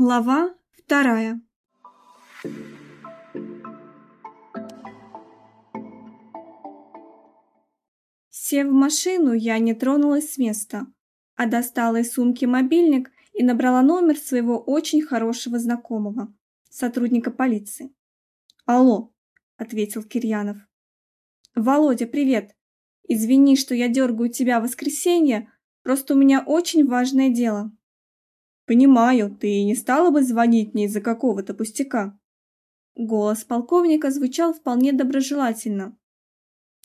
Глава вторая Сев в машину, я не тронулась с места, а достала из сумки мобильник и набрала номер своего очень хорошего знакомого, сотрудника полиции. «Алло», — ответил Кирьянов. «Володя, привет. Извини, что я дергаю тебя в воскресенье, просто у меня очень важное дело». «Понимаю, ты не стала бы звонить мне из-за какого-то пустяка?» Голос полковника звучал вполне доброжелательно.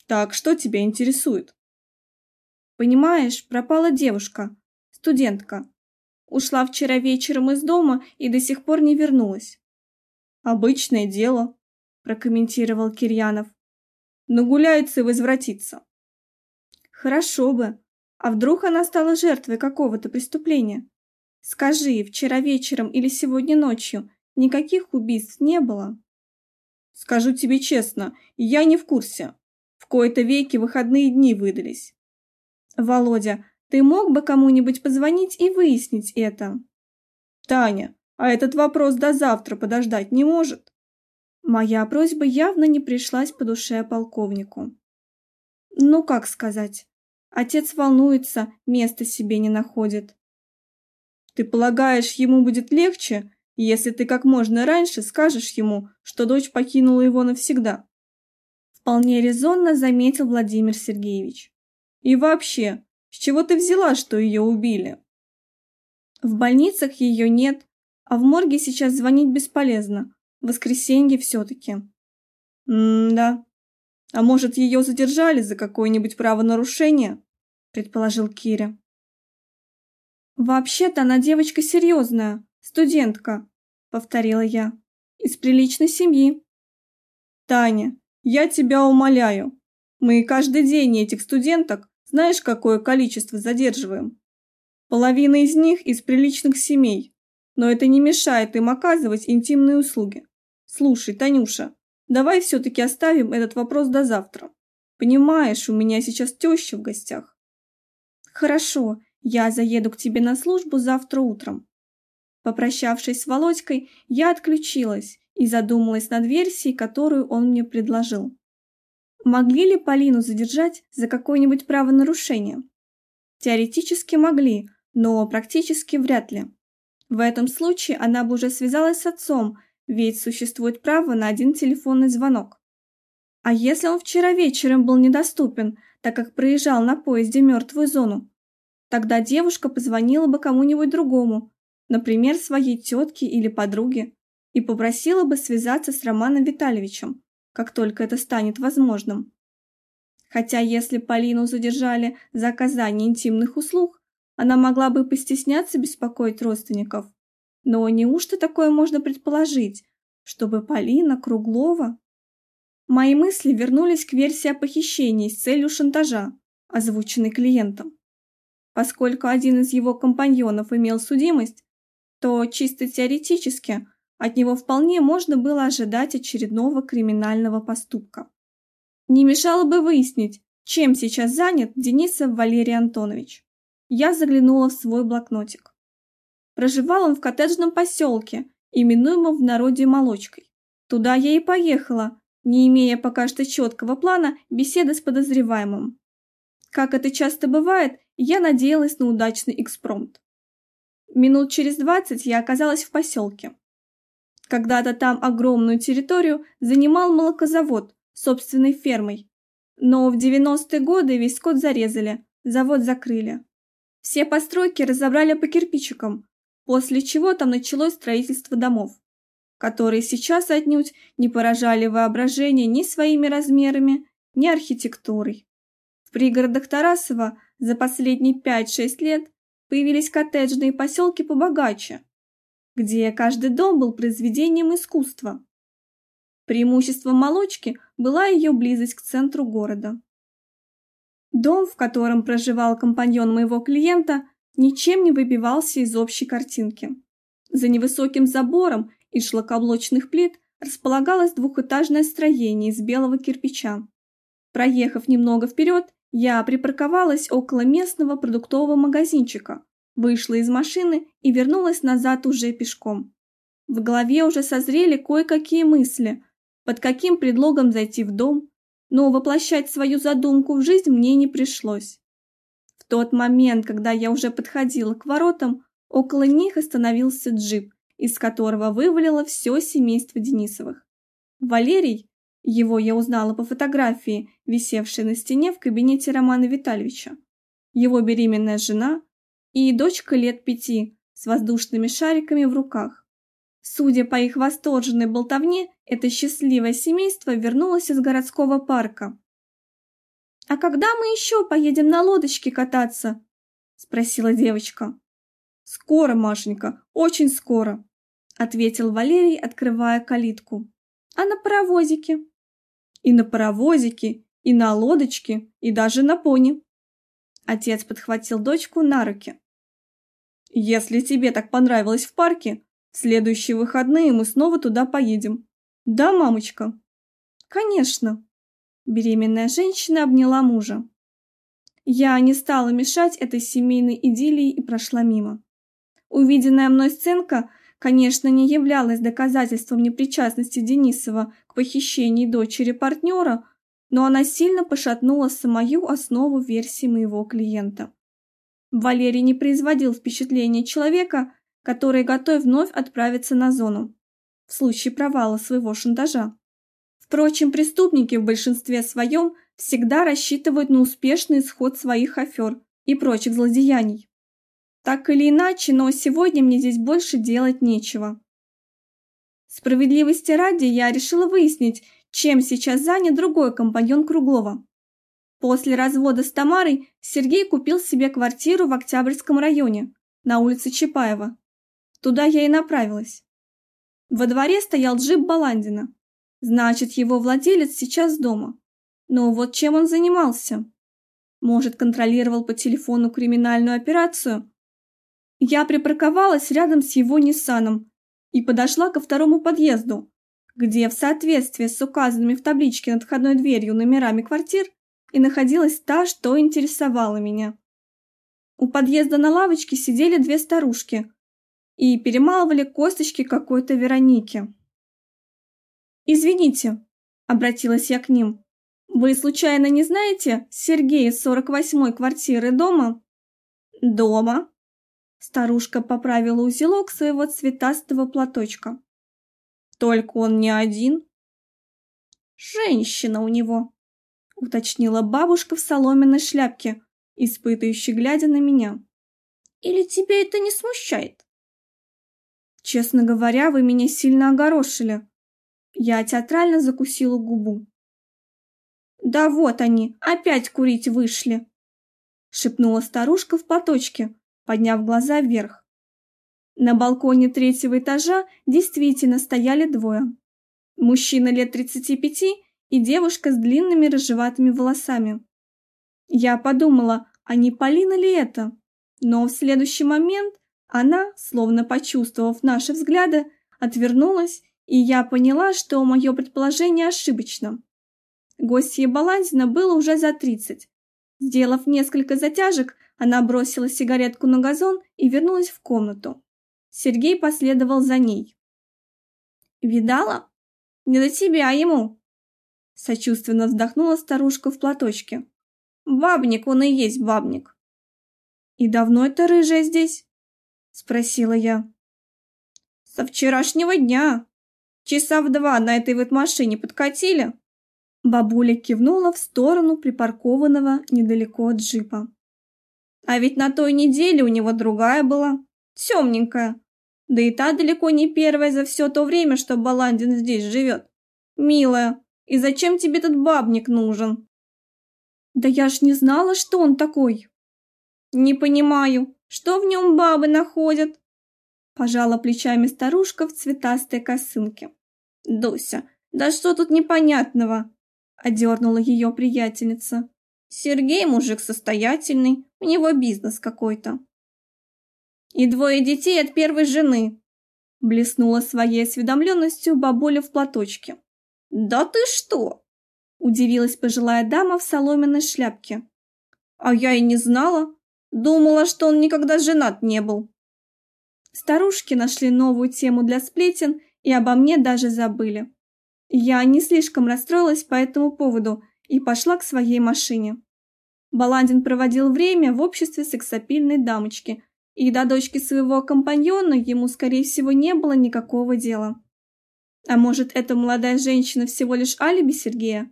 «Так, что тебя интересует?» «Понимаешь, пропала девушка, студентка. Ушла вчера вечером из дома и до сих пор не вернулась». «Обычное дело», – прокомментировал Кирьянов. «Нагуляется и возвратится». «Хорошо бы. А вдруг она стала жертвой какого-то преступления?» Скажи, вчера вечером или сегодня ночью никаких убийств не было? Скажу тебе честно, я не в курсе. В кои-то веки выходные дни выдались. Володя, ты мог бы кому-нибудь позвонить и выяснить это? Таня, а этот вопрос до завтра подождать не может? Моя просьба явно не пришлась по душе полковнику. Ну, как сказать? Отец волнуется, места себе не находит. Ты полагаешь, ему будет легче, если ты как можно раньше скажешь ему, что дочь покинула его навсегда? Вполне резонно заметил Владимир Сергеевич. И вообще, с чего ты взяла, что ее убили? В больницах ее нет, а в морге сейчас звонить бесполезно. Воскресенье все-таки. М-да. А может, ее задержали за какое-нибудь правонарушение? Предположил Киря. «Вообще-то она девочка серьезная, студентка», — повторила я. «Из приличной семьи». «Таня, я тебя умоляю. Мы каждый день этих студенток знаешь, какое количество задерживаем? Половина из них из приличных семей, но это не мешает им оказывать интимные услуги. Слушай, Танюша, давай все-таки оставим этот вопрос до завтра. Понимаешь, у меня сейчас теща в гостях». «Хорошо, я заеду к тебе на службу завтра утром. Попрощавшись с Володькой, я отключилась и задумалась над версией, которую он мне предложил. Могли ли Полину задержать за какое-нибудь правонарушение? Теоретически могли, но практически вряд ли. В этом случае она бы уже связалась с отцом, ведь существует право на один телефонный звонок. А если он вчера вечером был недоступен, так как проезжал на поезде мертвую зону, Тогда девушка позвонила бы кому-нибудь другому, например, своей тетке или подруге, и попросила бы связаться с Романом Витальевичем, как только это станет возможным. Хотя если Полину задержали за оказание интимных услуг, она могла бы постесняться беспокоить родственников. Но неужто такое можно предположить, чтобы Полина Круглова... Мои мысли вернулись к версии о похищении с целью шантажа, озвученной клиентом. Поскольку один из его компаньонов имел судимость, то чисто теоретически от него вполне можно было ожидать очередного криминального поступка. Не мешало бы выяснить, чем сейчас занят Денисов Валерий Антонович. Я заглянула в свой блокнотик. Проживал он в коттеджном поселке, именуемом в народе Молочкой. Туда я и поехала, не имея пока что четкого плана беседы с подозреваемым. Как это часто бывает, я надеялась на удачный экспромт. Минут через двадцать я оказалась в поселке. Когда-то там огромную территорию занимал молокозавод собственной фермой. Но в 90-е годы весь скот зарезали, завод закрыли. Все постройки разобрали по кирпичикам, после чего там началось строительство домов, которые сейчас отнюдь не поражали воображение ни своими размерами, ни архитектурой пригородах Тарасова за последние 5-6 лет появились коттеджные поселки побогаче, где каждый дом был произведением искусства. Преимуществом молочки была ее близость к центру города. Дом, в котором проживал компаньон моего клиента, ничем не выбивался из общей картинки. За невысоким забором из шлакоблочных плит располагалось двухэтажное строение из белого кирпича. Проехав немного вперед, я припарковалась около местного продуктового магазинчика, вышла из машины и вернулась назад уже пешком. В голове уже созрели кое-какие мысли, под каким предлогом зайти в дом, но воплощать свою задумку в жизнь мне не пришлось. В тот момент, когда я уже подходила к воротам, около них остановился джип, из которого вывалило все семейство Денисовых. Валерий, его я узнала по фотографии, висевшей на стене в кабинете Романа Витальевича, его беременная жена и дочка лет пяти с воздушными шариками в руках. Судя по их восторженной болтовне, это счастливое семейство вернулось из городского парка. «А когда мы еще поедем на лодочке кататься?» – спросила девочка. «Скоро, Машенька, очень скоро», – ответил Валерий, открывая калитку. «А на паровозике?» «И на паровозике, и на лодочке, и даже на пони». Отец подхватил дочку на руки. «Если тебе так понравилось в парке, в следующие выходные мы снова туда поедем. Да, мамочка?» «Конечно». Беременная женщина обняла мужа. Я не стала мешать этой семейной идиллии и прошла мимо. Увиденная мной сценка, конечно, не являлась доказательством непричастности Денисова к похищению дочери партнера, но она сильно пошатнула самую основу версии моего клиента. Валерий не производил впечатления человека, который готов вновь отправиться на зону в случае провала своего шантажа. Впрочем, преступники в большинстве своем всегда рассчитывают на успешный исход своих афер и прочих злодеяний. Так или иначе, но сегодня мне здесь больше делать нечего. Справедливости ради я решила выяснить, чем сейчас занят другой компаньон Круглова. После развода с Тамарой Сергей купил себе квартиру в Октябрьском районе, на улице Чапаева. Туда я и направилась. Во дворе стоял джип Баландина. Значит, его владелец сейчас дома. Но вот чем он занимался? Может, контролировал по телефону криминальную операцию? Я припарковалась рядом с его Ниссаном и подошла ко второму подъезду, где в соответствии с указанными в табличке над входной дверью номерами квартир и находилась та, что интересовала меня. У подъезда на лавочке сидели две старушки и перемалывали косточки какой-то Вероники. «Извините», — обратилась я к ним, — «вы случайно не знаете Сергея с 48-й квартиры дома?» «Дома», — старушка поправила узелок своего цветастого платочка. Только он не один. Женщина у него, уточнила бабушка в соломенной шляпке, испытывающей глядя на меня. Или тебя это не смущает? Честно говоря, вы меня сильно огорошили. Я театрально закусила губу. Да вот они, опять курить вышли, шепнула старушка в платочке, подняв глаза вверх. На балконе третьего этажа действительно стояли двое. Мужчина лет 35 и девушка с длинными рыжеватыми волосами. Я подумала, а не Полина ли это? Но в следующий момент она, словно почувствовав наши взгляды, отвернулась, и я поняла, что мое предположение ошибочно. Гостье Баландина было уже за 30. Сделав несколько затяжек, она бросила сигаретку на газон и вернулась в комнату. Сергей последовал за ней. «Видала? Не до тебя ему!» Сочувственно вздохнула старушка в платочке. «Бабник он и есть бабник!» «И давно это рыжая здесь?» Спросила я. «Со вчерашнего дня. Часа в два на этой вот машине подкатили». Бабуля кивнула в сторону припаркованного недалеко от джипа. «А ведь на той неделе у него другая была, темненькая, да и та далеко не первая за все то время, что Баландин здесь живет. Милая, и зачем тебе этот бабник нужен? Да я ж не знала, что он такой. Не понимаю, что в нем бабы находят? Пожала плечами старушка в цветастой косынке. Дуся, да что тут непонятного? Одернула ее приятельница. Сергей мужик состоятельный, у него бизнес какой-то. И двое детей от первой жены. Блеснула своей осведомленностью бабуля в платочке. Да ты что? Удивилась пожилая дама в соломенной шляпке. А я и не знала. Думала, что он никогда женат не был. Старушки нашли новую тему для сплетен и обо мне даже забыли. Я не слишком расстроилась по этому поводу и пошла к своей машине. Баландин проводил время в обществе сексапильной дамочки, и до дочки своего компаньона ему, скорее всего, не было никакого дела. А может, эта молодая женщина всего лишь алиби Сергея?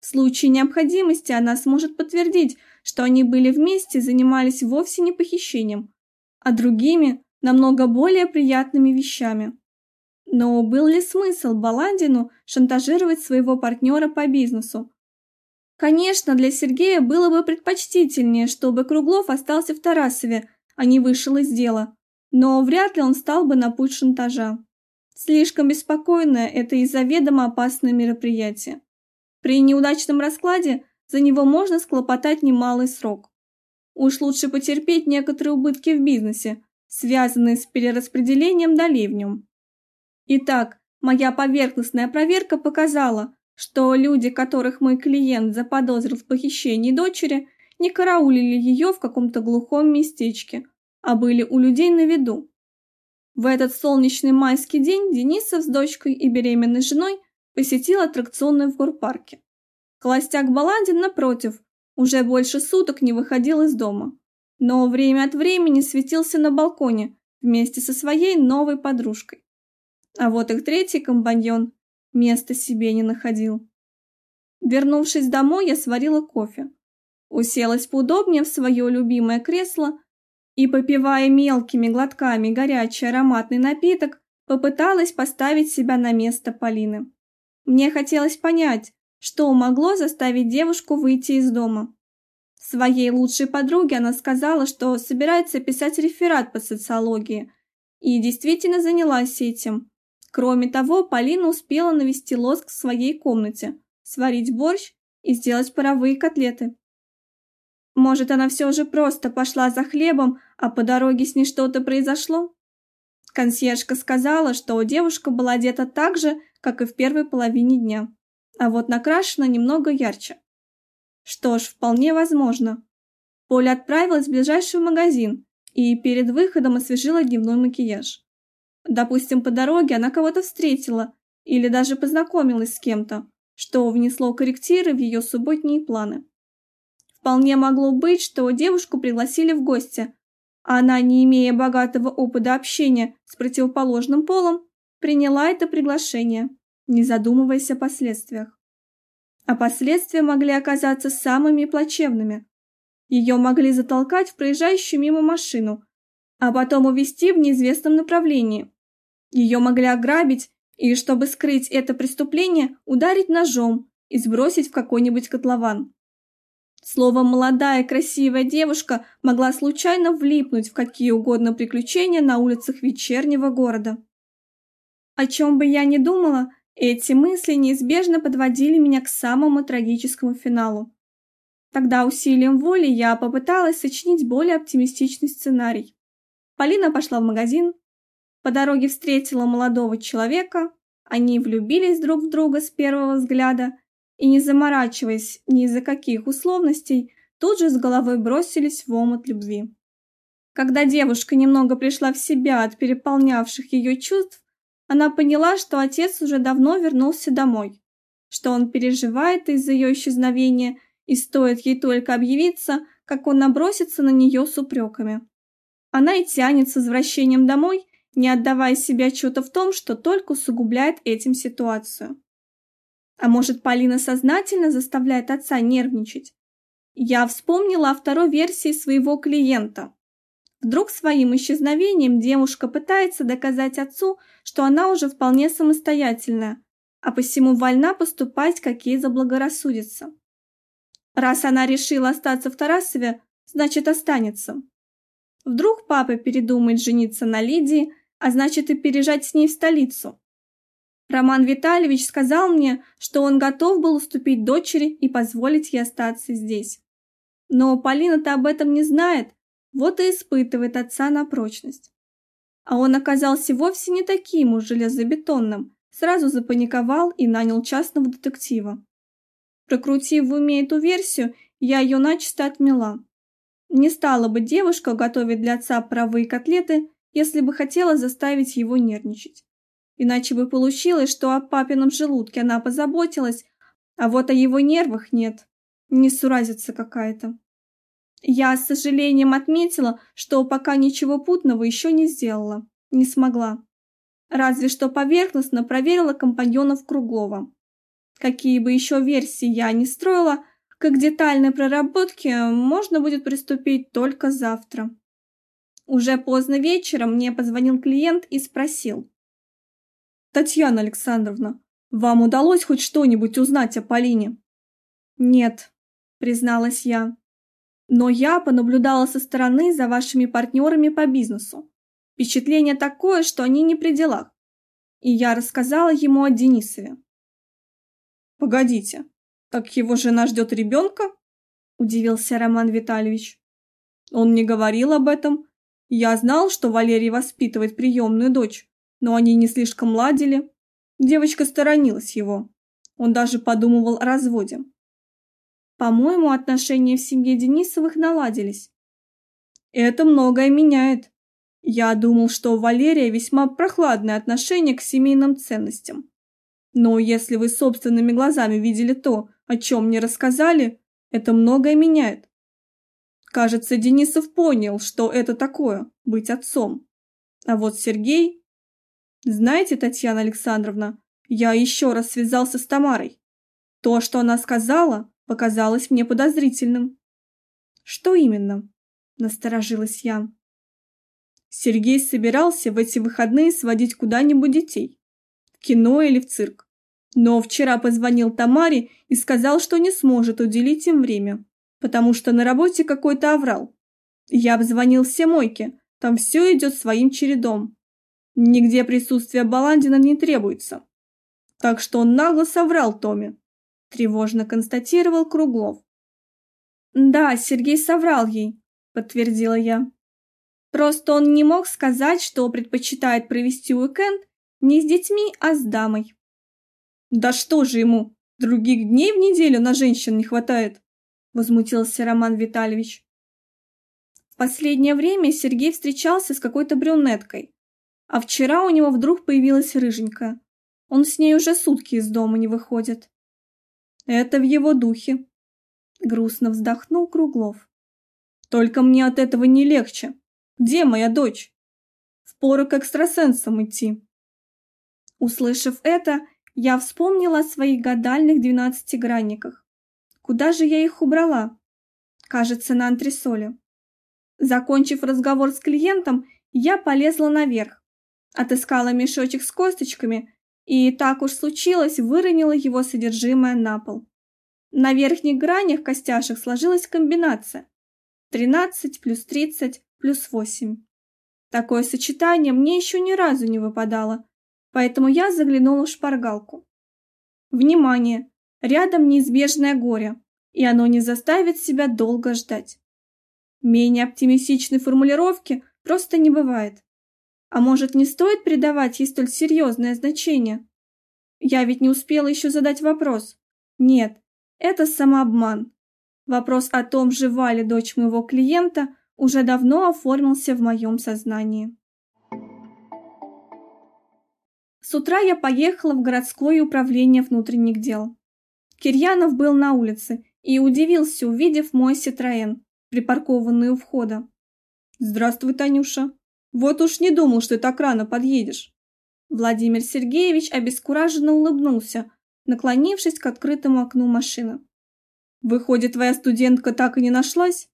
В случае необходимости она сможет подтвердить, что они были вместе и занимались вовсе не похищением, а другими, намного более приятными вещами. Но был ли смысл Баландину шантажировать своего партнера по бизнесу? Конечно, для Сергея было бы предпочтительнее, чтобы Круглов остался в Тарасове, а не вышел из дела. Но вряд ли он стал бы на путь шантажа. Слишком беспокойное это и заведомо опасное мероприятие. При неудачном раскладе за него можно склопотать немалый срок. Уж лучше потерпеть некоторые убытки в бизнесе, связанные с перераспределением долей в нем. Итак, моя поверхностная проверка показала, что люди, которых мой клиент заподозрил в похищении дочери, не караулили ее в каком-то глухом местечке, а были у людей на виду. В этот солнечный майский день Денисов с дочкой и беременной женой посетил аттракционы в горпарке. Холостяк Баландин, напротив, уже больше суток не выходил из дома, но время от времени светился на балконе вместе со своей новой подружкой. А вот их третий компаньон места себе не находил. Вернувшись домой, я сварила кофе, уселась поудобнее в свое любимое кресло и, попивая мелкими глотками горячий ароматный напиток, попыталась поставить себя на место Полины. Мне хотелось понять, что могло заставить девушку выйти из дома. Своей лучшей подруге она сказала, что собирается писать реферат по социологии, и действительно занялась этим. Кроме того, Полина успела навести лоск в своей комнате, сварить борщ и сделать паровые котлеты. Может, она все же просто пошла за хлебом, а по дороге с ней что-то произошло? Консьержка сказала, что девушка была одета так же, как и в первой половине дня, а вот накрашена немного ярче. Что ж, вполне возможно. Поля отправилась в ближайший магазин и перед выходом освежила дневной макияж. Допустим, по дороге она кого-то встретила или даже познакомилась с кем-то, что внесло корректиры в ее субботние планы. Вполне могло быть, что девушку пригласили в гости, а она, не имея богатого опыта общения с противоположным полом, приняла это приглашение, не задумываясь о последствиях. А последствия могли оказаться самыми плачевными. Ее могли затолкать в проезжающую мимо машину, а потом увезти в неизвестном направлении. Ее могли ограбить и, чтобы скрыть это преступление, ударить ножом и сбросить в какой-нибудь котлован. Словом, молодая красивая девушка могла случайно влипнуть в какие угодно приключения на улицах вечернего города. О чем бы я ни думала, эти мысли неизбежно подводили меня к самому трагическому финалу. Тогда усилием воли я попыталась сочинить более оптимистичный сценарий. Полина пошла в магазин, по дороге встретила молодого человека, они влюбились друг в друга с первого взгляда и, не заморачиваясь ни из-за каких условностей, тут же с головой бросились в омут любви. Когда девушка немного пришла в себя от переполнявших ее чувств, она поняла, что отец уже давно вернулся домой, что он переживает из-за ее исчезновения, и стоит ей только объявиться, как он набросится на нее с упреками. Она и тянет с возвращением домой, не отдавая себе отчета в том, что только усугубляет этим ситуацию. А может, Полина сознательно заставляет отца нервничать? Я вспомнила о второй версии своего клиента. Вдруг своим исчезновением девушка пытается доказать отцу, что она уже вполне самостоятельная, а посему вольна поступать, как ей заблагорассудится. Раз она решила остаться в Тарасове, значит останется. Вдруг папа передумает жениться на Лидии, а значит и переезжать с ней в столицу. Роман Витальевич сказал мне, что он готов был уступить дочери и позволить ей остаться здесь. Но Полина-то об этом не знает, вот и испытывает отца на прочность. А он оказался вовсе не таким уж железобетонным, сразу запаниковал и нанял частного детектива. Прокрутив в уме эту версию, я ее начисто отмела. Не стала бы девушка готовить для отца паровые котлеты, если бы хотела заставить его нервничать. Иначе бы получилось, что о папином желудке она позаботилась, а вот о его нервах нет. Несуразица какая-то. Я с сожалением отметила, что пока ничего путного еще не сделала, не смогла. Разве что поверхностно проверила компаньонов Круглова. Какие бы еще версии я не строила, к детальной проработке можно будет приступить только завтра. Уже поздно вечером мне позвонил клиент и спросил. «Татьяна Александровна, вам удалось хоть что-нибудь узнать о Полине?» «Нет», — призналась я. «Но я понаблюдала со стороны за вашими партнерами по бизнесу. Впечатление такое, что они не при делах. И я рассказала ему о Денисове». «Погодите, так его жена ждет ребенка?» – удивился Роман Витальевич. «Он не говорил об этом. Я знал, что Валерий воспитывает приемную дочь, но они не слишком ладили. Девочка сторонилась его. Он даже подумывал о разводе. По-моему, отношения в семье Денисовых наладились. Это многое меняет. Я думал, что у Валерия весьма прохладное отношение к семейным ценностям. Но если вы собственными глазами видели то, о чем мне рассказали, это многое меняет. Кажется, Денисов понял, что это такое – быть отцом. А вот Сергей знаете, Татьяна Александровна, я еще раз связался с Тамарой. То, что она сказала, показалось мне подозрительным. Что именно? Насторожилась я. Сергей собирался в эти выходные сводить куда-нибудь детей. В кино или в цирк. Но вчера позвонил Тамаре и сказал, что не сможет уделить им время, потому что на работе какой-то оврал. Я обзвонил все мойки, там все идет своим чередом. Нигде присутствие Баландина не требуется. Так что он нагло соврал Томе. Тревожно констатировал Круглов. Да, Сергей соврал ей, подтвердила я. Просто он не мог сказать, что предпочитает провести уикенд не с детьми, а с дамой. Да что же ему, других дней в неделю на женщин не хватает? Возмутился Роман Витальевич. В последнее время Сергей встречался с какой-то брюнеткой, а вчера у него вдруг появилась рыженькая. Он с ней уже сутки из дома не выходит. Это в его духе. Грустно вздохнул Круглов. Только мне от этого не легче. Где моя дочь? Впору к экстрасенсам идти. Услышав это, я вспомнила о своих гадальных двенадцатигранниках. Куда же я их убрала? Кажется, на антресоле. Закончив разговор с клиентом, я полезла наверх, Отыскала мешочек с косточками и, так уж случилось, выронила его содержимое на пол. На верхних гранях костяшек сложилась комбинация 13 плюс 30 плюс 8. Такое сочетание мне еще ни разу не выпадало, поэтому я заглянула в шпаргалку. Внимание! Рядом неизбежное горе, и оно не заставит себя долго ждать. Менее оптимистичной формулировки просто не бывает. А может, не стоит придавать ей столь серьезное значение? Я ведь не успела еще задать вопрос. Нет, это самообман. Вопрос о том, жива ли дочь моего клиента, уже давно оформился в моем сознании. С утра я поехала в городское управление внутренних дел. Кирьянов был на улице и удивился, увидев мой Ситроен, припаркованный у входа. «Здравствуй, Танюша», вот уж не думал, что ты так рано подъедешь. Владимир Сергеевич обескураженно улыбнулся, наклонившись к открытому окну машины. Выходит, твоя студентка так и не нашлась?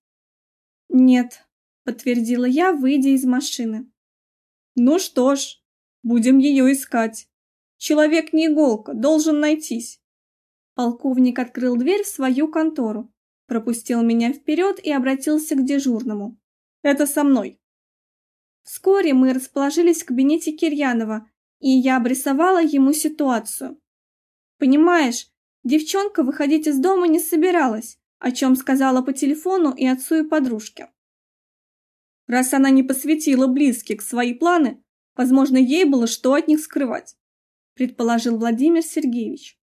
Нет, подтвердила я, выйдя из машины. Ну что ж, будем ее искать. Человек не иголка, должен найтись. Полковник открыл дверь в свою контору, пропустил меня вперед и обратился к дежурному. Это со мной. Вскоре мы расположились в кабинете Кирьянова, и я обрисовала ему ситуацию. Понимаешь, девчонка выходить из дома не собиралась, о чем сказала по телефону и отцу и подружке. Раз она не посвятила близких свои планы, возможно, ей было что от них скрывать, предположил Владимир Сергеевич.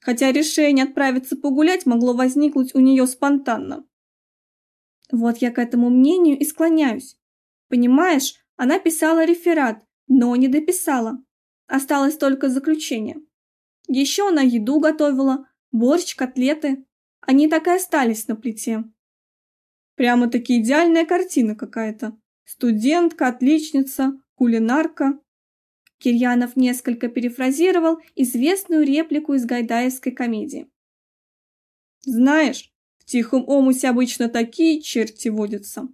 Хотя решение отправиться погулять могло возникнуть у нее спонтанно. Вот я к этому мнению и склоняюсь. Понимаешь, она писала реферат, но не дописала. Осталось только заключение. Еще она еду готовила, борщ, котлеты. Они так и остались на плите. Прямо-таки идеальная картина какая-то. Студентка, отличница, кулинарка. Кирьянов несколько перефразировал известную реплику из гайдаевской комедии. Знаешь, в тихом омусе обычно такие черти водятся.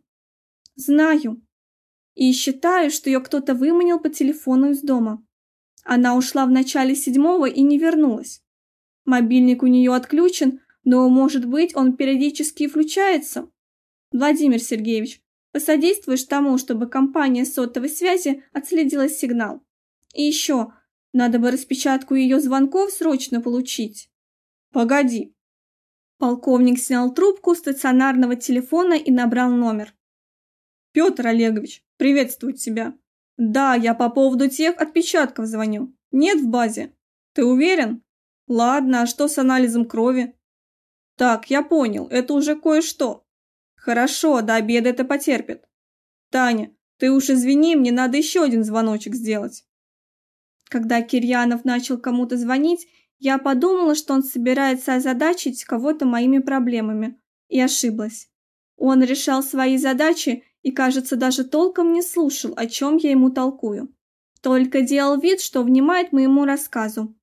Знаю. И считаю, что ее кто-то выманил по телефону из дома. Она ушла в начале седьмого и не вернулась. Мобильник у нее отключен, но, может быть, он периодически включается. Владимир Сергеевич, посодействуешь тому, чтобы компания сотовой связи отследила сигнал. И еще, надо бы распечатку ее звонков срочно получить. Погоди, Полковник снял трубку стационарного телефона и набрал номер. Петр Олегович, приветствую тебя. Да, я по поводу тех отпечатков звоню. Нет в базе. Ты уверен? Ладно, а что с анализом крови? Так, я понял, это уже кое-что. Хорошо, до обеда это потерпит. Таня, ты уж извини, мне надо еще один звоночек сделать. Когда Кирьянов начал кому-то звонить, я подумала, что он собирается озадачить кого-то моими проблемами, и ошиблась. Он решал свои задачи и, кажется, даже толком не слушал, о чем я ему толкую. Только делал вид, что внимает моему рассказу.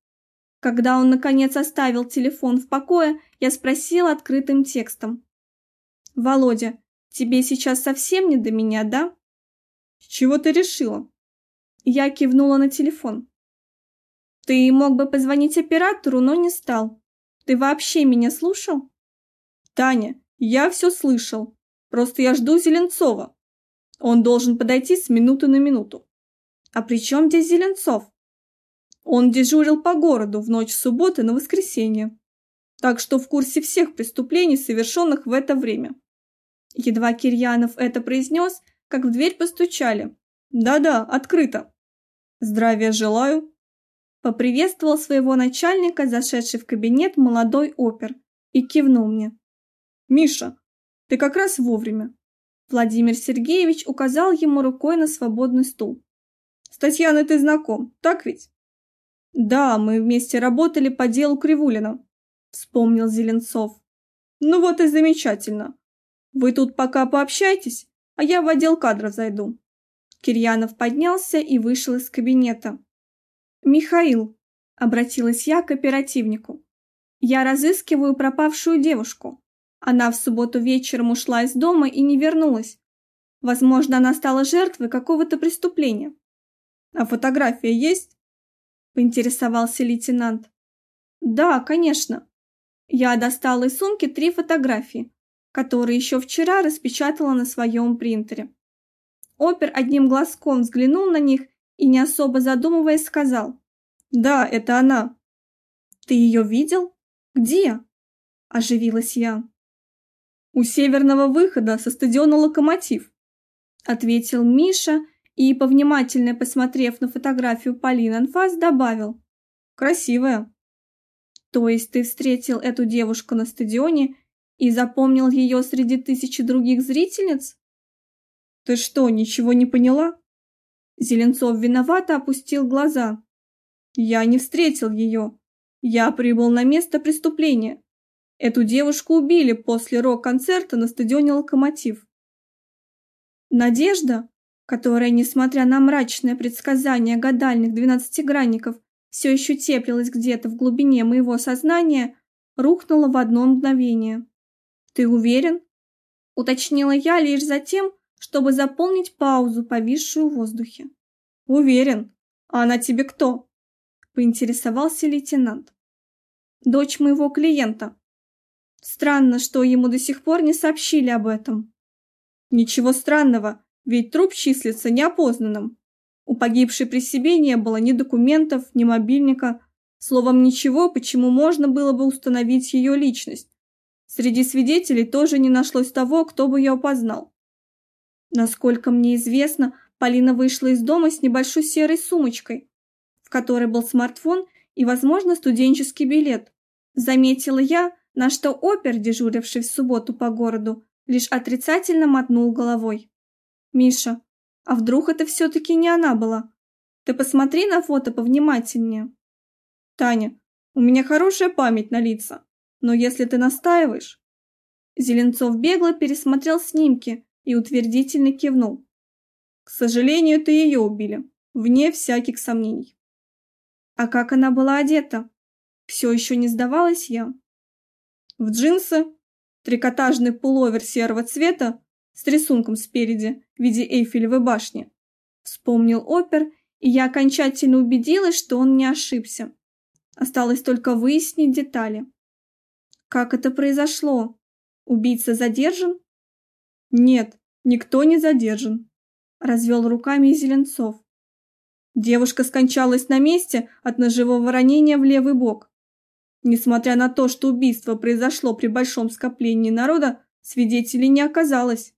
Когда он, наконец, оставил телефон в покое, я спросила открытым текстом. «Володя, тебе сейчас совсем не до меня, да?» «С чего ты решила?» Я кивнула на телефон. Ты мог бы позвонить оператору, но не стал. Ты вообще меня слушал? Таня, я все слышал. Просто я жду Зеленцова. Он должен подойти с минуты на минуту. А при чем здесь Зеленцов? Он дежурил по городу в ночь субботы на воскресенье. Так что в курсе всех преступлений, совершенных в это время. Едва Кирьянов это произнес, как в дверь постучали. Да-да, открыто. Здравия желаю, Поприветствовал своего начальника, зашедший в кабинет молодой опер, и кивнул мне. «Миша, ты как раз вовремя». Владимир Сергеевич указал ему рукой на свободный стул. «С Татьяной ты знаком, так ведь?» «Да, мы вместе работали по делу Кривулина», — вспомнил Зеленцов. «Ну вот и замечательно. Вы тут пока пообщайтесь, а я в отдел кадров зайду». Кирьянов поднялся и вышел из кабинета. «Михаил», — обратилась я к оперативнику, — «я разыскиваю пропавшую девушку. Она в субботу вечером ушла из дома и не вернулась. Возможно, она стала жертвой какого-то преступления». «А фотография есть?» — поинтересовался лейтенант. «Да, конечно. Я достала из сумки три фотографии, которые еще вчера распечатала на своем принтере». Опер одним глазком взглянул на них и, не особо задумываясь, сказал. «Да, это она». «Ты ее видел? Где?» – оживилась я. «У северного выхода со стадиона «Локомотив», – ответил Миша и, повнимательно посмотрев на фотографию Полины Анфас, добавил. «Красивая». «То есть ты встретил эту девушку на стадионе и запомнил ее среди тысячи других зрительниц?» «Ты что, ничего не поняла?» Зеленцов виновато опустил глаза. «Я не встретил ее. Я прибыл на место преступления. Эту девушку убили после рок-концерта на стадионе «Локомотив». Надежда, которая, несмотря на мрачное предсказание гадальных двенадцатигранников, все еще теплилась где-то в глубине моего сознания, рухнула в одно мгновение. «Ты уверен?» – уточнила я лишь за тем, чтобы заполнить паузу, повисшую в воздухе. «Уверен. А она тебе кто?» – поинтересовался лейтенант. «Дочь моего клиента. Странно, что ему до сих пор не сообщили об этом». «Ничего странного, ведь труп числится неопознанным. У погибшей при себе не было ни документов, ни мобильника, словом, ничего, почему можно было бы установить ее личность. Среди свидетелей тоже не нашлось того, кто бы ее опознал. Насколько мне известно, Полина вышла из дома с небольшой серой сумочкой, в которой был смартфон и, возможно, студенческий билет. Заметила я, на что опер, дежуривший в субботу по городу, лишь отрицательно мотнул головой. «Миша, а вдруг это все-таки не она была? Ты посмотри на фото повнимательнее». «Таня, у меня хорошая память на лица, но если ты настаиваешь...» Зеленцов бегло пересмотрел снимки и утвердительно кивнул. «К сожалению, ты ее убили, вне всяких сомнений». «А как она была одета?» Все еще не сдавалась я. В джинсы, трикотажный пуловер серого цвета с рисунком спереди в виде Эйфелевой башни. Вспомнил опер, и я окончательно убедилась, что он не ошибся. Осталось только выяснить детали. Как это произошло? Убийца задержан? Нет, никто не задержан. Развел руками Зеленцов. Девушка скончалась на месте от ножевого ранения в левый бок. Несмотря на то, что убийство произошло при большом скоплении народа, свидетелей не оказалось.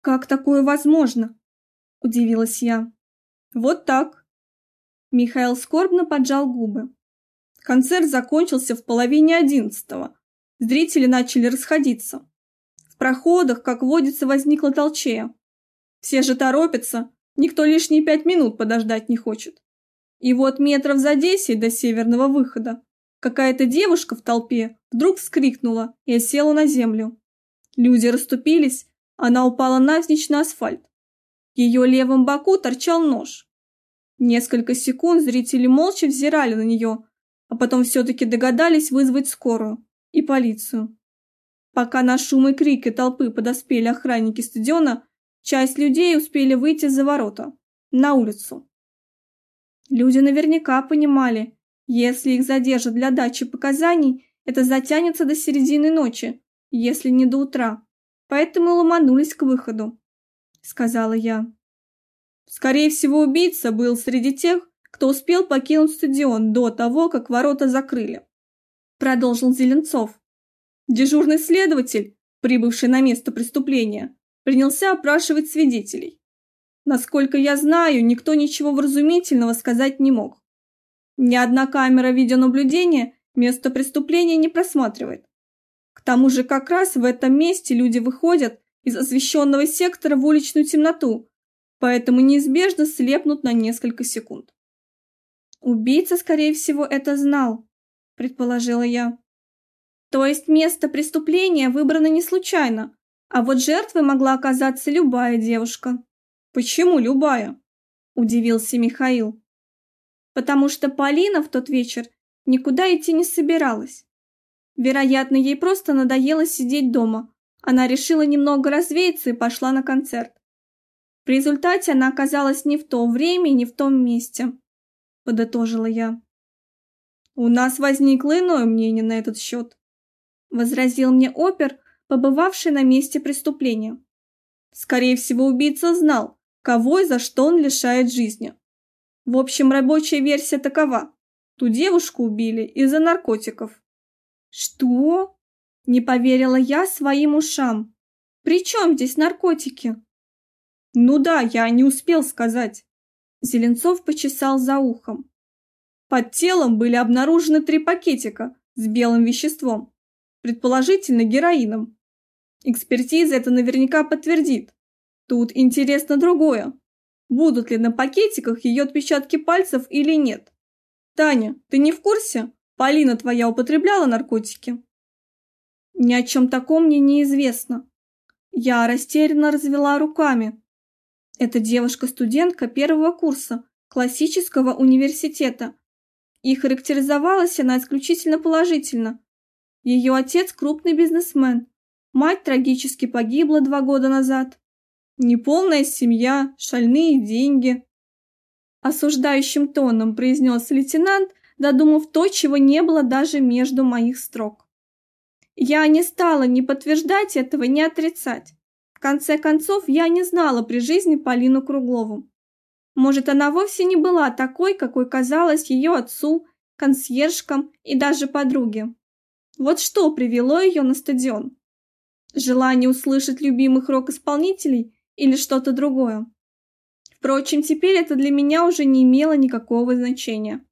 «Как такое возможно?» – удивилась я. «Вот так». Михаил скорбно поджал губы. Концерт закончился в половине одиннадцатого. Зрители начали расходиться. В проходах, как водится, возникла толчея. Все же торопятся, никто лишние пять минут подождать не хочет. И вот метров за десять до северного выхода Какая-то девушка в толпе вдруг вскрикнула и осела на землю. Люди расступились, она упала навзничь на асфальт. В ее левом боку торчал нож. Несколько секунд зрители молча взирали на нее, а потом все-таки догадались вызвать скорую и полицию. Пока на шум и крики толпы подоспели охранники стадиона, часть людей успели выйти за ворота, на улицу. Люди наверняка понимали, если их задержат для дачи показаний, это затянется до середины ночи, если не до утра. Поэтому ломанулись к выходу, сказала я. Скорее всего, убийца был среди тех, кто успел покинуть стадион до того, как ворота закрыли. Продолжил Зеленцов. Дежурный следователь, прибывший на место преступления, принялся опрашивать свидетелей. Насколько я знаю, никто ничего вразумительного сказать не мог. Ни одна камера видеонаблюдения место преступления не просматривает. К тому же как раз в этом месте люди выходят из освещенного сектора в уличную темноту, поэтому неизбежно слепнут на несколько секунд. Убийца, скорее всего, это знал, предположила я. То есть место преступления выбрано не случайно, а вот жертвой могла оказаться любая девушка. Почему любая? Удивился Михаил потому что Полина в тот вечер никуда идти не собиралась. Вероятно, ей просто надоело сидеть дома. Она решила немного развеяться и пошла на концерт. В результате она оказалась не в то время и не в том месте, подытожила я. У нас возникло иное мнение на этот счет, возразил мне опер, побывавший на месте преступления. Скорее всего, убийца знал, кого и за что он лишает жизни. В общем, рабочая версия такова. Ту девушку убили из-за наркотиков. Что? Не поверила я своим ушам. При чем здесь наркотики? Ну да, я не успел сказать. Зеленцов почесал за ухом. Под телом были обнаружены три пакетика с белым веществом, предположительно героином. Экспертиза это наверняка подтвердит. Тут интересно другое будут ли на пакетиках ее отпечатки пальцев или нет. Таня, ты не в курсе? Полина твоя употребляла наркотики? Ни о чем таком мне неизвестно. Я растерянно развела руками. Эта девушка-студентка первого курса классического университета. И характеризовалась она исключительно положительно. Ее отец крупный бизнесмен. Мать трагически погибла два года назад. Неполная семья, шальные деньги. Осуждающим тоном произнес лейтенант, додумав то, чего не было даже между моих строк. Я не стала ни подтверждать этого, ни отрицать. В конце концов, я не знала при жизни Полину Круглову. Может, она вовсе не была такой, какой казалась ее отцу, консьержкам и даже подруге. Вот что привело ее на стадион. Желание услышать любимых рок-исполнителей или что-то другое. Впрочем, теперь это для меня уже не имело никакого значения.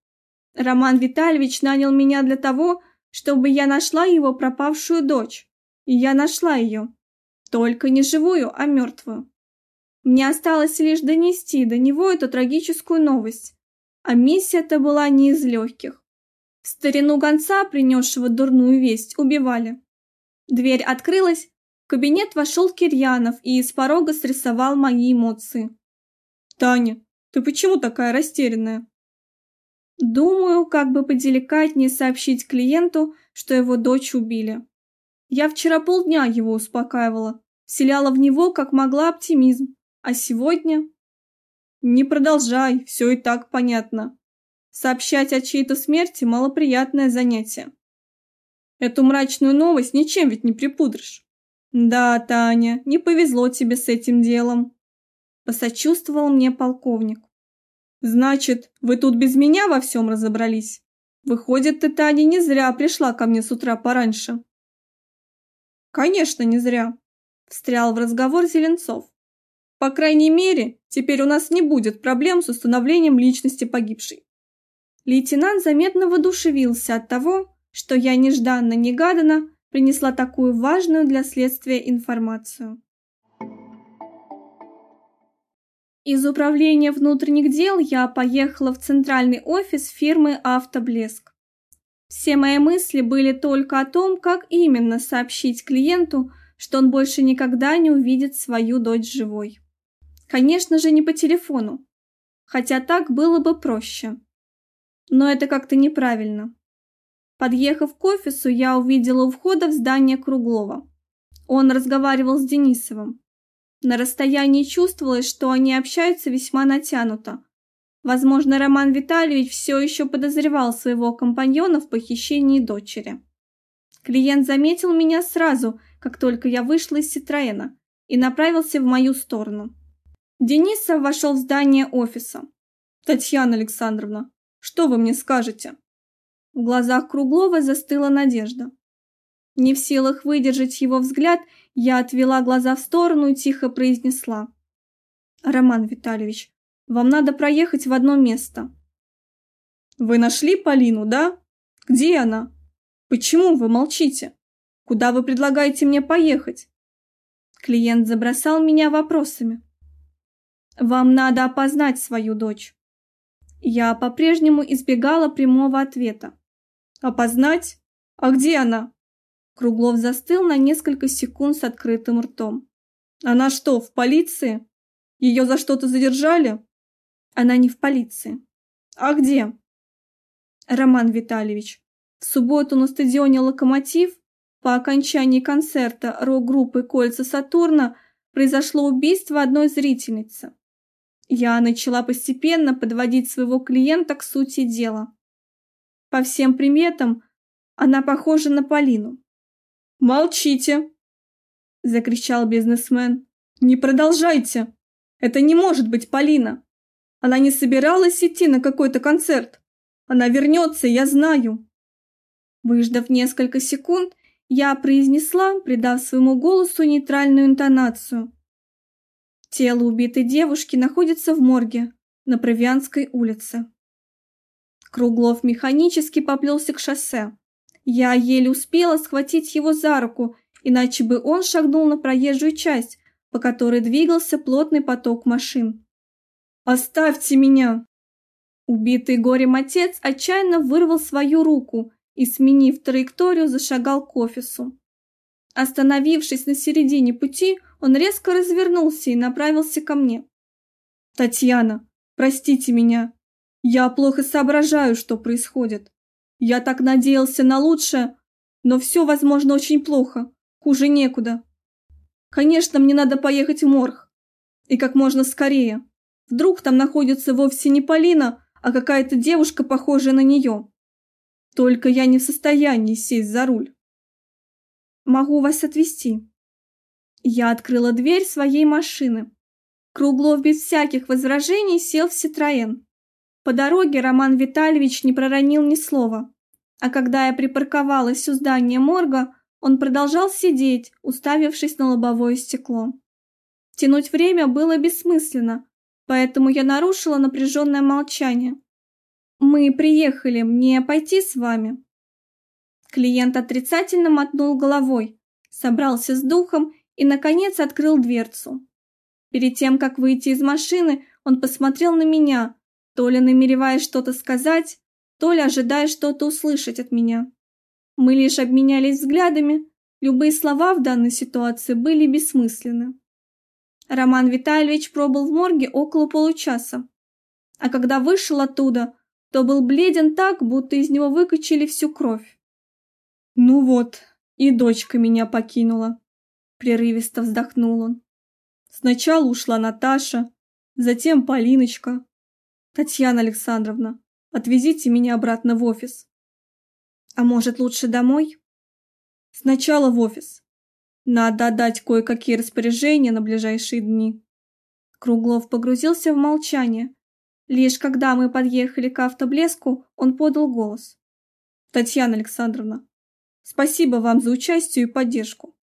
Роман Витальевич нанял меня для того, чтобы я нашла его пропавшую дочь. И я нашла ее. Только не живую, а мертвую. Мне осталось лишь донести до него эту трагическую новость, а миссия-то была не из легких. Старину гонца, принесшего дурную весть, убивали. Дверь открылась, в кабинет вошел Кирьянов и из порога срисовал мои эмоции. «Таня, ты почему такая растерянная?» Думаю, как бы поделикатнее сообщить клиенту, что его дочь убили. Я вчера полдня его успокаивала, вселяла в него как могла оптимизм, а сегодня... Не продолжай, все и так понятно. Сообщать о чьей-то смерти – малоприятное занятие. Эту мрачную новость ничем ведь не припудришь. Да, Таня, не повезло тебе с этим делом. Посочувствовал мне полковник. Значит, вы тут без меня во всем разобрались? Выходит, ты, Таня, не зря пришла ко мне с утра пораньше. Конечно, не зря. Встрял в разговор Зеленцов. По крайней мере, теперь у нас не будет проблем с установлением личности погибшей. Лейтенант заметно воодушевился от того, что я нежданно-негаданно принесла такую важную для следствия информацию. Из управления внутренних дел я поехала в центральный офис фирмы «Автоблеск». Все мои мысли были только о том, как именно сообщить клиенту, что он больше никогда не увидит свою дочь живой. Конечно же, не по телефону, хотя так было бы проще. Но это как-то неправильно. Подъехав к офису, я увидела у входа в здание Круглова. Он разговаривал с Денисовым. На расстоянии чувствовалось, что они общаются весьма натянуто. Возможно, Роман Витальевич все еще подозревал своего компаньона в похищении дочери. Клиент заметил меня сразу, как только я вышла из Ситроена, и направился в мою сторону. Денисов вошел в здание офиса. «Татьяна Александровна, что вы мне скажете?» В глазах Круглова застыла надежда. Не в силах выдержать его взгляд, я отвела глаза в сторону и тихо произнесла. «Роман Витальевич, вам надо проехать в одно место». «Вы нашли Полину, да? Где она? Почему вы молчите? Куда вы предлагаете мне поехать?» Клиент забросал меня вопросами. «Вам надо опознать свою дочь». Я по-прежнему избегала прямого ответа. «Опознать? А где она?» Круглов застыл на несколько секунд с открытым ртом. «Она что, в полиции? Ее за что-то задержали?» «Она не в полиции». «А где?» «Роман Витальевич, в субботу на стадионе «Локомотив» по окончании концерта рок-группы «Кольца Сатурна» произошло убийство одной зрительницы. Я начала постепенно подводить своего клиента к сути дела. По всем приметам она похожа на Полину. «Молчите!» – закричал бизнесмен. «Не продолжайте! Это не может быть Полина! Она не собиралась идти на какой-то концерт! Она вернется, я знаю!» Выждав несколько секунд, я произнесла, придав своему голосу нейтральную интонацию. Тело убитой девушки находится в морге на Провианской улице. Круглов механически поплелся к шоссе. Я еле успела схватить его за руку, иначе бы он шагнул на проезжую часть, по которой двигался плотный поток машин. «Оставьте меня!» Убитый горем отец отчаянно вырвал свою руку и, сменив траекторию, зашагал к офису. Остановившись на середине пути, он резко развернулся и направился ко мне. «Татьяна, простите меня. Я плохо соображаю, что происходит. Я так надеялся на лучшее, но все, возможно, очень плохо. Хуже некуда. Конечно, мне надо поехать в морг. И как можно скорее. Вдруг там находится вовсе не Полина, а какая-то девушка, похожая на нее. Только я не в состоянии сесть за руль. Могу вас отвезти. Я открыла дверь своей машины. Круглов без всяких возражений сел в Ситроен. По дороге Роман Витальевич не проронил ни слова. А когда я припарковалась у здания морга, он продолжал сидеть, уставившись на лобовое стекло. Тянуть время было бессмысленно, поэтому я нарушила напряженное молчание. «Мы приехали, мне пойти с вами?» Клиент отрицательно мотнул головой, собрался с духом и, наконец, открыл дверцу. Перед тем, как выйти из машины, он посмотрел на меня, то ли намереваясь что-то сказать, то ли ожидая что-то услышать от меня. Мы лишь обменялись взглядами, любые слова в данной ситуации были бессмысленны. Роман Витальевич пробыл в морге около получаса, а когда вышел оттуда, то был бледен так, будто из него выкачали всю кровь. «Ну вот, и дочка меня покинула», — прерывисто вздохнул он. «Сначала ушла Наташа, затем Полиночка. Татьяна Александровна, отвезите меня обратно в офис». «А может, лучше домой?» «Сначала в офис. Надо отдать кое-какие распоряжения на ближайшие дни». Круглов погрузился в молчание, Лишь когда мы подъехали к автоблеску, он подал голос. «Татьяна Александровна, спасибо вам за участие и поддержку.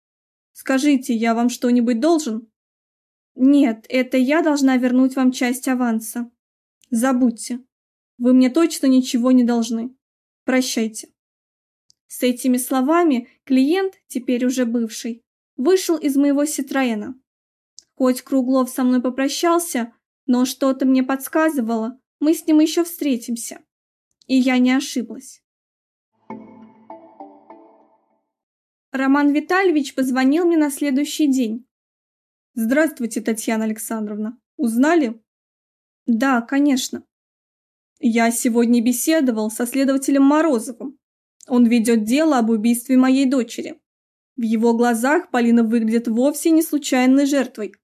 Скажите, я вам что-нибудь должен?» «Нет, это я должна вернуть вам часть аванса». «Забудьте. Вы мне точно ничего не должны. Прощайте». С этими словами клиент, теперь уже бывший, вышел из моего Ситроена. Хоть Круглов со мной попрощался, но что-то мне подсказывало, мы с ним еще встретимся. И я не ошиблась. Роман Витальевич позвонил мне на следующий день. «Здравствуйте, Татьяна Александровна. Узнали?» «Да, конечно». «Я сегодня беседовал со следователем Морозовым. Он ведет дело об убийстве моей дочери. В его глазах Полина выглядит вовсе не случайной жертвой,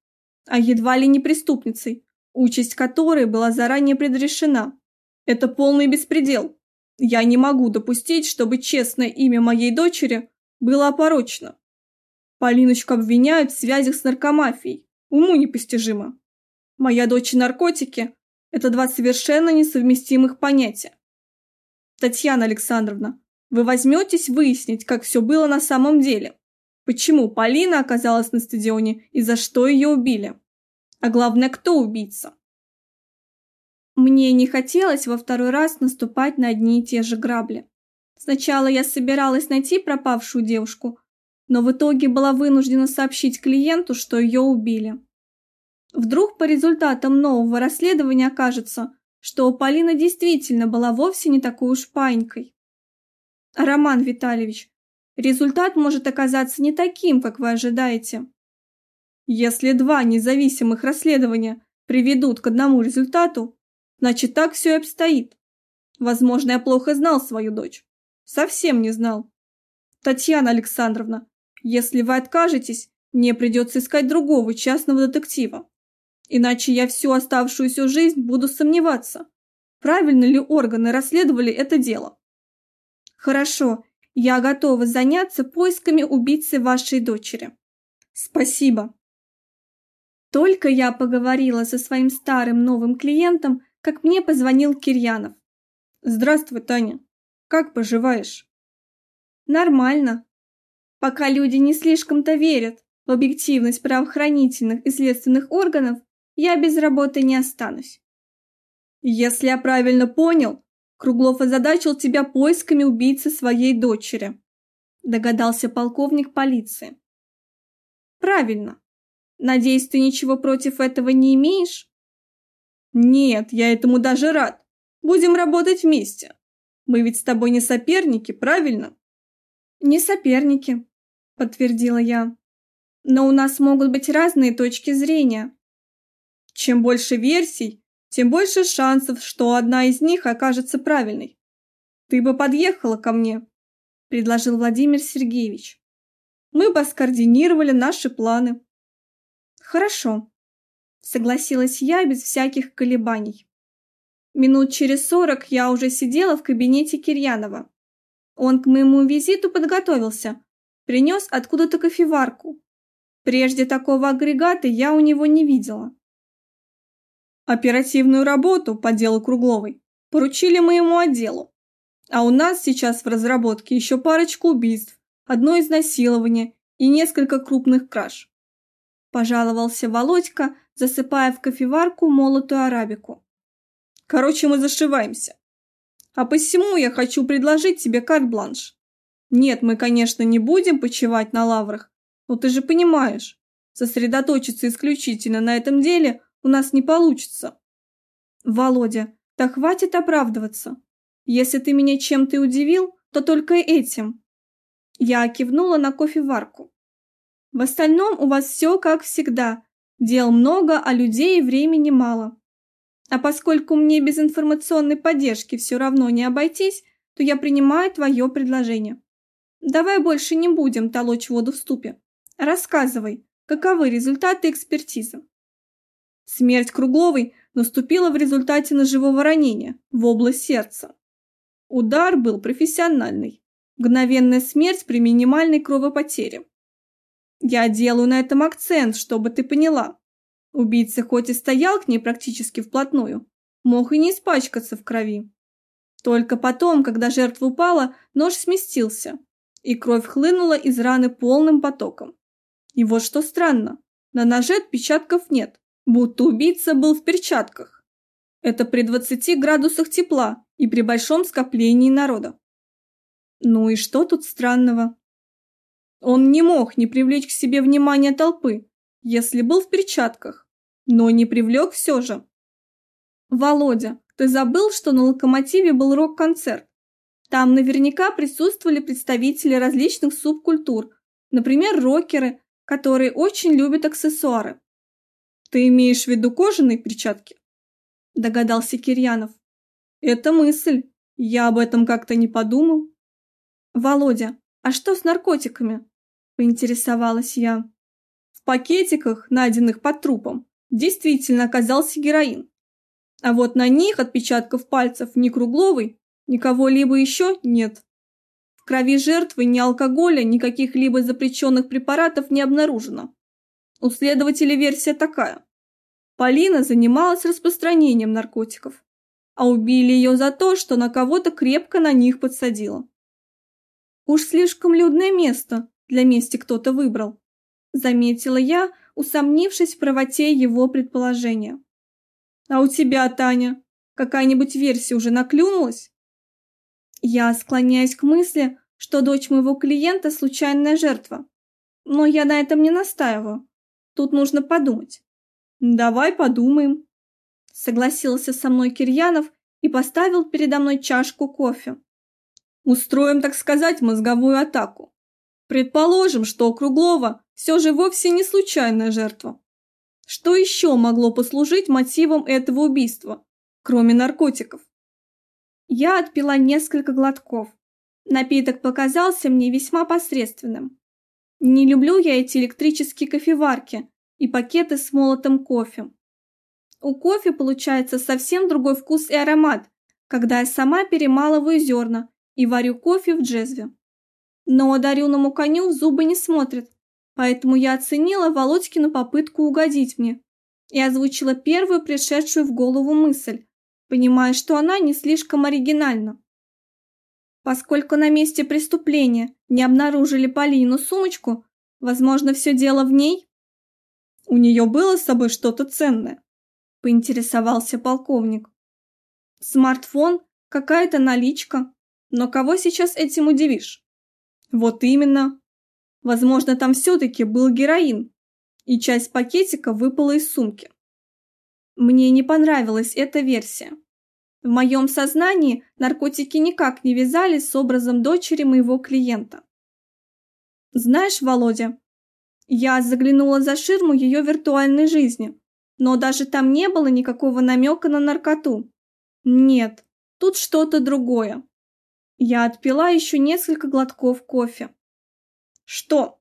а едва ли не преступницей, участь которой была заранее предрешена. Это полный беспредел. Я не могу допустить, чтобы честное имя моей дочери было опорочено. Полиночку обвиняют в связях с наркомафией. Уму непостижимо. Моя дочь и наркотики – это два совершенно несовместимых понятия. Татьяна Александровна, вы возьметесь выяснить, как все было на самом деле? Почему Полина оказалась на стадионе и за что ее убили? А главное, кто убийца? Мне не хотелось во второй раз наступать на одни и те же грабли. Сначала я собиралась найти пропавшую девушку, но в итоге была вынуждена сообщить клиенту, что ее убили. Вдруг по результатам нового расследования окажется, что Полина действительно была вовсе не такой уж панькой. Роман Витальевич, результат может оказаться не таким, как вы ожидаете. Если два независимых расследования приведут к одному результату, значит так все и обстоит. Возможно, я плохо знал свою дочь. Совсем не знал. Татьяна Александровна, если вы откажетесь, мне придется искать другого частного детектива. Иначе я всю оставшуюся жизнь буду сомневаться, правильно ли органы расследовали это дело. Хорошо, я готова заняться поисками убийцы вашей дочери. Спасибо. Только я поговорила со своим старым новым клиентом, как мне позвонил Кирьянов. «Здравствуй, Таня. Как поживаешь?» «Нормально. Пока люди не слишком-то верят в объективность правоохранительных и следственных органов, я без работы не останусь». «Если я правильно понял, Круглов озадачил тебя поисками убийцы своей дочери», догадался полковник полиции. «Правильно. Надеюсь, ты ничего против этого не имеешь? Нет, я этому даже рад. Будем работать вместе. Мы ведь с тобой не соперники, правильно? Не соперники, подтвердила я. Но у нас могут быть разные точки зрения. Чем больше версий, тем больше шансов, что одна из них окажется правильной. Ты бы подъехала ко мне, предложил Владимир Сергеевич. Мы бы скоординировали наши планы. Хорошо, согласилась я без всяких колебаний. Минут через сорок я уже сидела в кабинете Кирьянова. Он к моему визиту подготовился, принес откуда-то кофеварку. Прежде такого агрегата я у него не видела. Оперативную работу по делу Кругловой поручили моему отделу. А у нас сейчас в разработке еще парочку убийств, одно изнасилование и несколько крупных краж пожаловался Володька, засыпая в кофеварку молотую арабику. Короче, мы зашиваемся. А посему я хочу предложить тебе карт-бланш. Нет, мы, конечно, не будем почивать на лаврах, Но ты же понимаешь, сосредоточиться исключительно на этом деле у нас не получится. Володя, да хватит оправдываться. Если ты меня чем-то удивил, то только этим. Я кивнула на кофеварку. В остальном у вас все как всегда. Дел много, а людей и времени мало. А поскольку мне без информационной поддержки все равно не обойтись, то я принимаю твое предложение. Давай больше не будем толочь воду в ступе. Рассказывай, каковы результаты экспертизы. Смерть Кругловой наступила в результате ножевого ранения в область сердца. Удар был профессиональный. Мгновенная смерть при минимальной кровопотере. Я делаю на этом акцент, чтобы ты поняла. Убийца хоть и стоял к ней практически вплотную, мог и не испачкаться в крови. Только потом, когда жертва упала, нож сместился, и кровь хлынула из раны полным потоком. И вот что странно, на ноже отпечатков нет, будто убийца был в перчатках. Это при 20 градусах тепла и при большом скоплении народа. Ну и что тут странного? Он не мог не привлечь к себе внимание толпы, если был в перчатках, но не привлек все же. Володя, ты забыл, что на локомотиве был рок-концерт? Там наверняка присутствовали представители различных субкультур, например, рокеры, которые очень любят аксессуары. Ты имеешь в виду кожаные перчатки? Догадался Кирьянов. Это мысль. Я об этом как-то не подумал. Володя, а что с наркотиками? Поинтересовалась я. В пакетиках, найденных под трупом, действительно оказался героин. А вот на них отпечатков пальцев ни Кругловой, ни кого-либо еще нет. В крови жертвы ни алкоголя, ни каких-либо запрещенных препаратов не обнаружено. У следователей версия такая. Полина занималась распространением наркотиков, а убили ее за то, что на кого-то крепко на них подсадила. Уж слишком людное место для мести кто-то выбрал, заметила я, усомнившись в правоте его предположения. А у тебя, Таня, какая-нибудь версия уже наклюнулась? Я склоняюсь к мысли, что дочь моего клиента случайная жертва. Но я на этом не настаиваю. Тут нужно подумать. Давай подумаем. Согласился со мной Кирьянов и поставил передо мной чашку кофе. Устроим, так сказать, мозговую атаку. Предположим, что Круглова все же вовсе не случайная жертва. Что еще могло послужить мотивом этого убийства, кроме наркотиков? Я отпила несколько глотков. Напиток показался мне весьма посредственным. Не люблю я эти электрические кофеварки и пакеты с молотым кофе. У кофе получается совсем другой вкус и аромат, когда я сама перемалываю зерна и варю кофе в джезве. Но одаренному коню в зубы не смотрят, поэтому я оценила Володькину попытку угодить мне и озвучила первую пришедшую в голову мысль, понимая, что она не слишком оригинальна. Поскольку на месте преступления не обнаружили Полину сумочку, возможно, все дело в ней? У нее было с собой что-то ценное, поинтересовался полковник. Смартфон, какая-то наличка. Но кого сейчас этим удивишь? Вот именно. Возможно, там все-таки был героин, и часть пакетика выпала из сумки. Мне не понравилась эта версия. В моем сознании наркотики никак не вязались с образом дочери моего клиента. Знаешь, Володя, я заглянула за ширму ее виртуальной жизни, но даже там не было никакого намека на наркоту. Нет, тут что-то другое. Я отпила еще несколько глотков кофе. Что?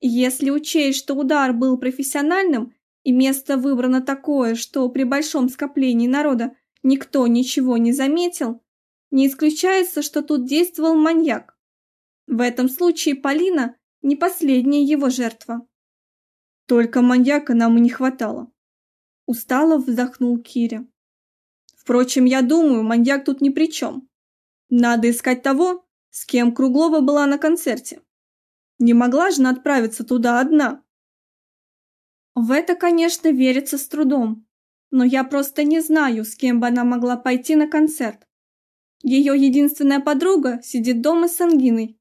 Если учесть, что удар был профессиональным и место выбрано такое, что при большом скоплении народа никто ничего не заметил, не исключается, что тут действовал маньяк. В этом случае Полина не последняя его жертва. Только маньяка нам и не хватало. Устало вздохнул Киря. Впрочем, я думаю, маньяк тут ни при чем. Надо искать того, с кем Круглова была на концерте. Не могла же она отправиться туда одна. В это, конечно, верится с трудом, но я просто не знаю, с кем бы она могла пойти на концерт. Ее единственная подруга сидит дома с ангиной.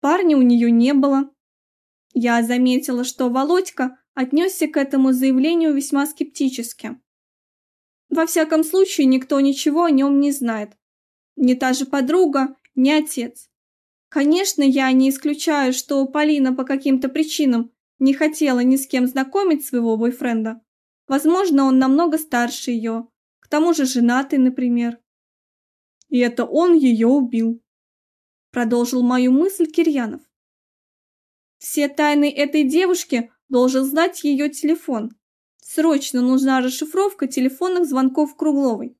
Парня у нее не было. Я заметила, что Володька отнесся к этому заявлению весьма скептически. Во всяком случае, никто ничего о нем не знает. Ни та же подруга, ни отец. Конечно, я не исключаю, что Полина по каким-то причинам не хотела ни с кем знакомить своего бойфренда. Возможно, он намного старше ее, к тому же женатый, например. И это он ее убил. Продолжил мою мысль Кирьянов. Все тайны этой девушки должен знать ее телефон. Срочно нужна расшифровка телефонных звонков Кругловой.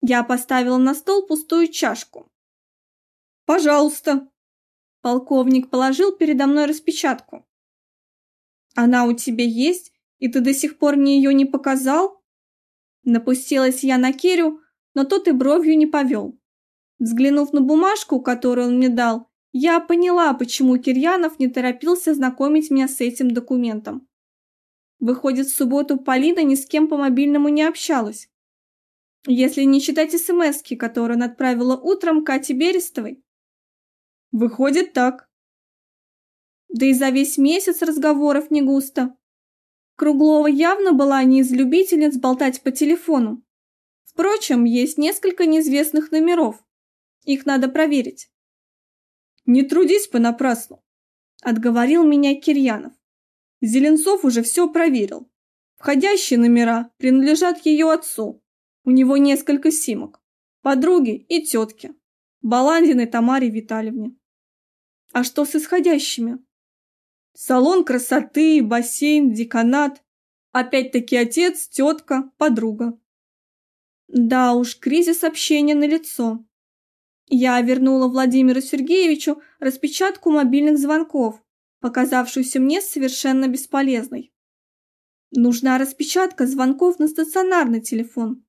Я поставила на стол пустую чашку. «Пожалуйста!» Полковник положил передо мной распечатку. «Она у тебя есть, и ты до сих пор мне ее не показал?» Напустилась я на Кирю, но тот и бровью не повел. Взглянув на бумажку, которую он мне дал, я поняла, почему Кирьянов не торопился знакомить меня с этим документом. Выходит, в субботу Полина ни с кем по мобильному не общалась. Если не считать СМСки, которую она отправила утром Кате Берестовой. Выходит так. Да и за весь месяц разговоров не густо. Круглова явно была не из любительниц болтать по телефону. Впрочем, есть несколько неизвестных номеров. Их надо проверить. Не трудись понапрасну, отговорил меня Кирьянов. Зеленцов уже все проверил. Входящие номера принадлежат ее отцу. У него несколько симок. Подруги и тетки. Баландиной Тамаре Витальевне. А что с исходящими? Салон красоты, бассейн, деканат. Опять-таки отец, тетка, подруга. Да уж, кризис общения на лицо. Я вернула Владимиру Сергеевичу распечатку мобильных звонков, показавшуюся мне совершенно бесполезной. Нужна распечатка звонков на стационарный телефон.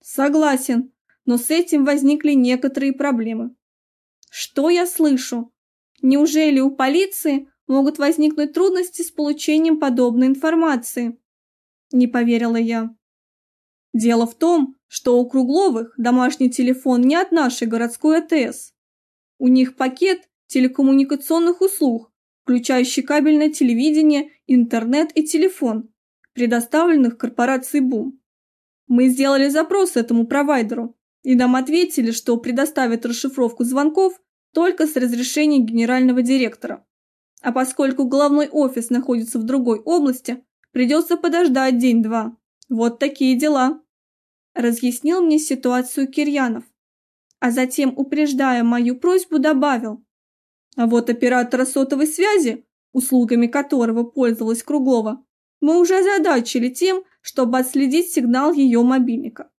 Согласен, но с этим возникли некоторые проблемы. Что я слышу? Неужели у полиции могут возникнуть трудности с получением подобной информации? Не поверила я. Дело в том, что у Кругловых домашний телефон не от нашей городской АТС. У них пакет телекоммуникационных услуг, включающий кабельное телевидение, интернет и телефон, предоставленных корпорацией БУМ. Мы сделали запрос этому провайдеру, и нам ответили, что предоставят расшифровку звонков только с разрешения генерального директора. А поскольку главный офис находится в другой области, придется подождать день-два. Вот такие дела разъяснил мне ситуацию Кирьянов, а затем, упреждая мою просьбу, добавил. А вот оператора сотовой связи, услугами которого пользовалась Круглова, мы уже озадачили тем, чтобы отследить сигнал ее мобильника.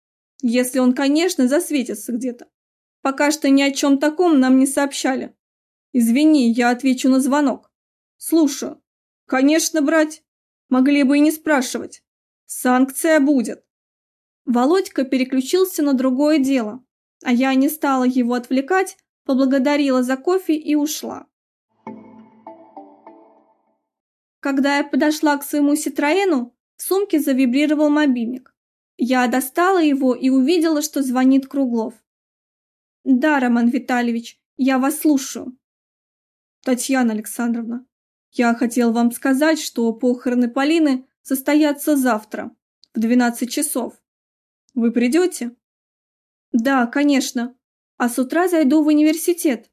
Если он, конечно, засветится где-то. Пока что ни о чем таком нам не сообщали. Извини, я отвечу на звонок. Слушаю. Конечно, брать. Могли бы и не спрашивать. Санкция будет. Володька переключился на другое дело, а я не стала его отвлекать, поблагодарила за кофе и ушла. Когда я подошла к своему Ситроену, в сумке завибрировал мобильник. Я достала его и увидела, что звонит Круглов. «Да, Роман Витальевич, я вас слушаю». «Татьяна Александровна, я хотел вам сказать, что похороны Полины состоятся завтра в 12 часов. Вы придете? Да, конечно. А с утра зайду в университет.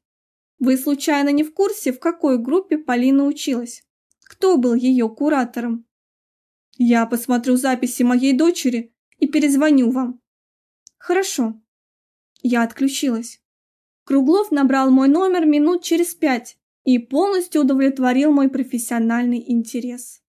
Вы случайно не в курсе, в какой группе Полина училась? Кто был ее куратором? Я посмотрю записи моей дочери и перезвоню вам. Хорошо. Я отключилась. Круглов набрал мой номер минут через пять и полностью удовлетворил мой профессиональный интерес.